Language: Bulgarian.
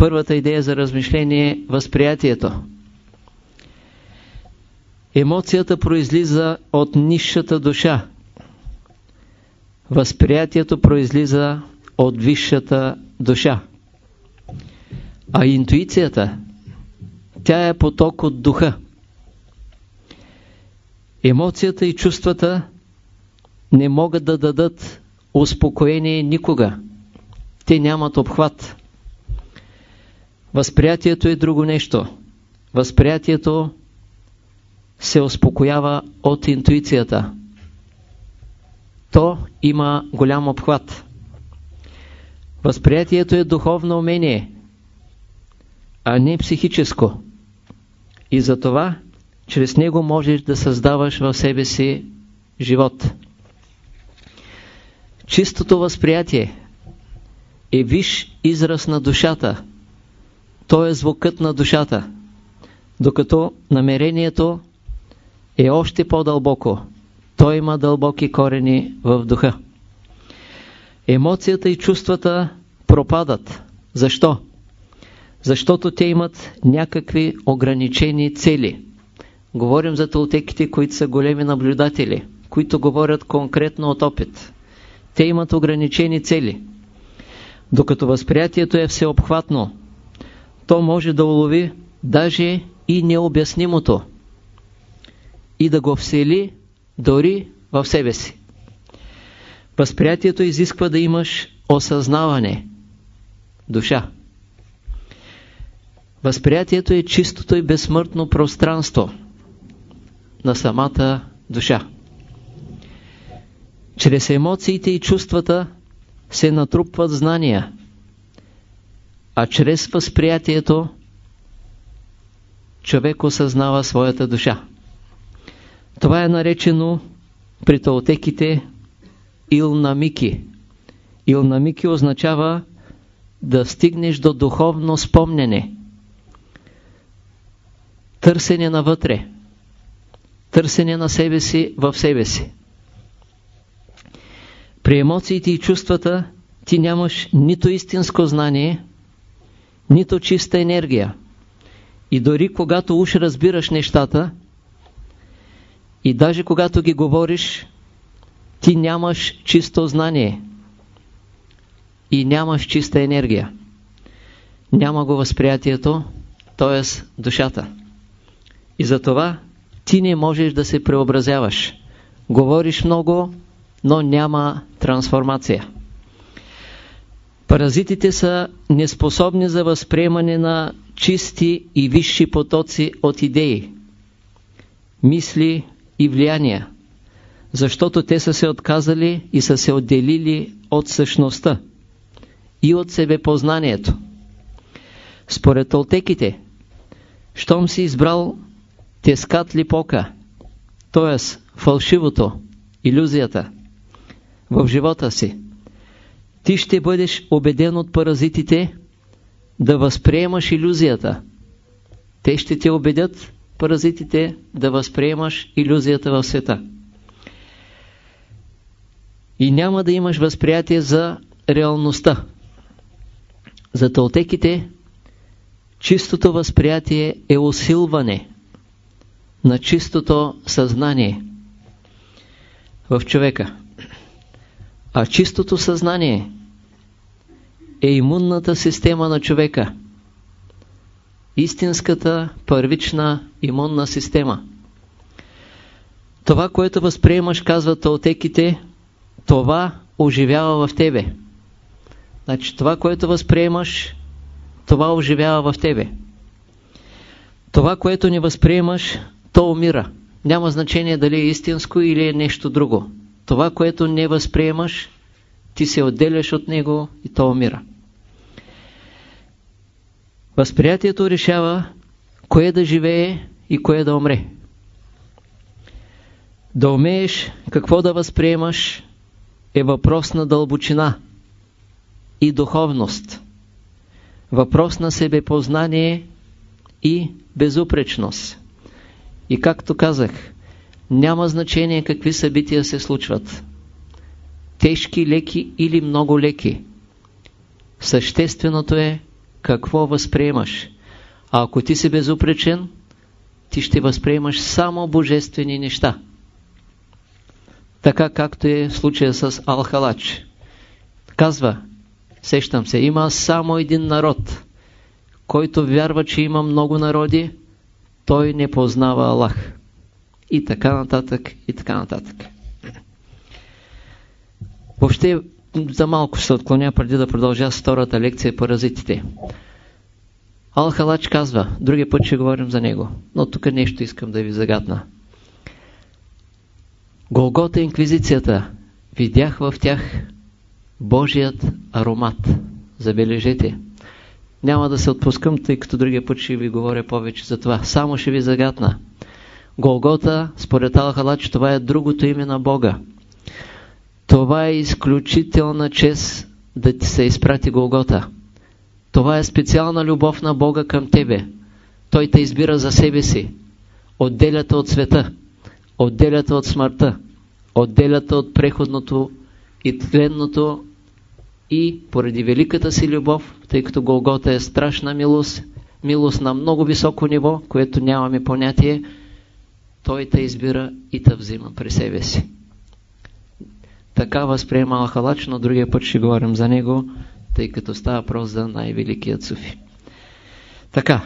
първата идея за размишление е възприятието. Емоцията произлиза от нисшата душа. Възприятието произлиза от висшата душа. А интуицията, тя е поток от духа. Емоцията и чувствата не могат да дадат успокоение никога. Те нямат обхват. Възприятието е друго нещо. Възприятието се успокоява от интуицията. То има голям обхват. Възприятието е духовно умение, а не психическо. И затова чрез него можеш да създаваш в себе си живот. Чистото възприятие е виш израз на душата. То е звукът на душата, докато намерението е още по-дълбоко. Той има дълбоки корени в духа. Емоцията и чувствата пропадат. Защо? Защото те имат някакви ограничени цели. Говорим за толтеките, които са големи наблюдатели, които говорят конкретно от опит. Те имат ограничени цели. Докато възприятието е всеобхватно, то може да улови даже и необяснимото и да го всели дори в себе си. Възприятието изисква да имаш осъзнаване, душа. Възприятието е чистото и безсмъртно пространство на самата душа. Чрез емоциите и чувствата се натрупват знания, а чрез възприятието човек осъзнава своята душа. Това е наречено при таотеките илнамики. Илнамики означава да стигнеш до духовно спомнене. Търсене навътре. Търсене на себе си в себе си. При емоциите и чувствата ти нямаш нито истинско знание, нито чиста енергия. И дори когато уж разбираш нещата, и даже когато ги говориш, ти нямаш чисто знание и нямаш чиста енергия. Няма го възприятието, т.е. душата. И затова ти не можеш да се преобразяваш. Говориш много, но няма трансформация. Паразитите са неспособни за възприемане на чисти и висши потоци от идеи, мисли и влияния, защото те са се отказали и са се отделили от същността и от себепознанието. Според толтеките, щом си избрал тескат липока, т.е. фалшивото, иллюзията, в живота си, ти ще бъдеш убеден от паразитите да възприемаш иллюзията. Те ще те убедят, паразитите, да възприемаш иллюзията в света. И няма да имаш възприятие за реалността. За толтеките, чистото възприятие е усилване на чистото съзнание в човека. А чистото съзнание е имунната система на човека. Истинската първична имунна система. Това, което възприемаш, казват отеките, това оживява в тебе. Значи това, което възприемаш, това оживява в тебе. Това, което не възприемаш, то умира. Няма значение дали е истинско или е нещо друго. Това, което не възприемаш, ти се отделяш от него и то умира. Възприятието решава кое да живее и кое да умре. Да умееш какво да възприемаш е въпрос на дълбочина и духовност. Въпрос на себепознание и безупречност. И както казах, няма значение какви събития се случват. Тежки, леки или много леки. Същественото е какво възприемаш. А ако ти си безупречен, ти ще възприемаш само божествени неща. Така както е в случая с Алхалач. Казва, сещам се, има само един народ, който вярва, че има много народи, той не познава Аллах. И така нататък, и така нататък. Въобще, за малко се отклоня преди да продължа с втората лекция паразитите. Алхалач казва, другия път ще говорим за него, но тук нещо искам да ви загадна. Голгота инквизицията, видях в тях Божият аромат. Забележете. Няма да се отпускам, тъй като другия път ще ви говоря повече за това. Само ще ви загадна. Голгота, според Алхалач, това е другото име на Бога. Това е изключителна чест да ти се изпрати Голгота. Това е специална любов на Бога към тебе. Той те избира за себе си. Отделята от света. Отделята от смъртта. Отделята от преходното и тленното и поради великата си любов, тъй като Голгота е страшна милост, милост на много високо ниво, което нямаме понятие, той те избира и те взима при себе си. Така възприема Алхалач, но другия път ще говорим за него, тъй като става въпрос за най-великият суфи. Така,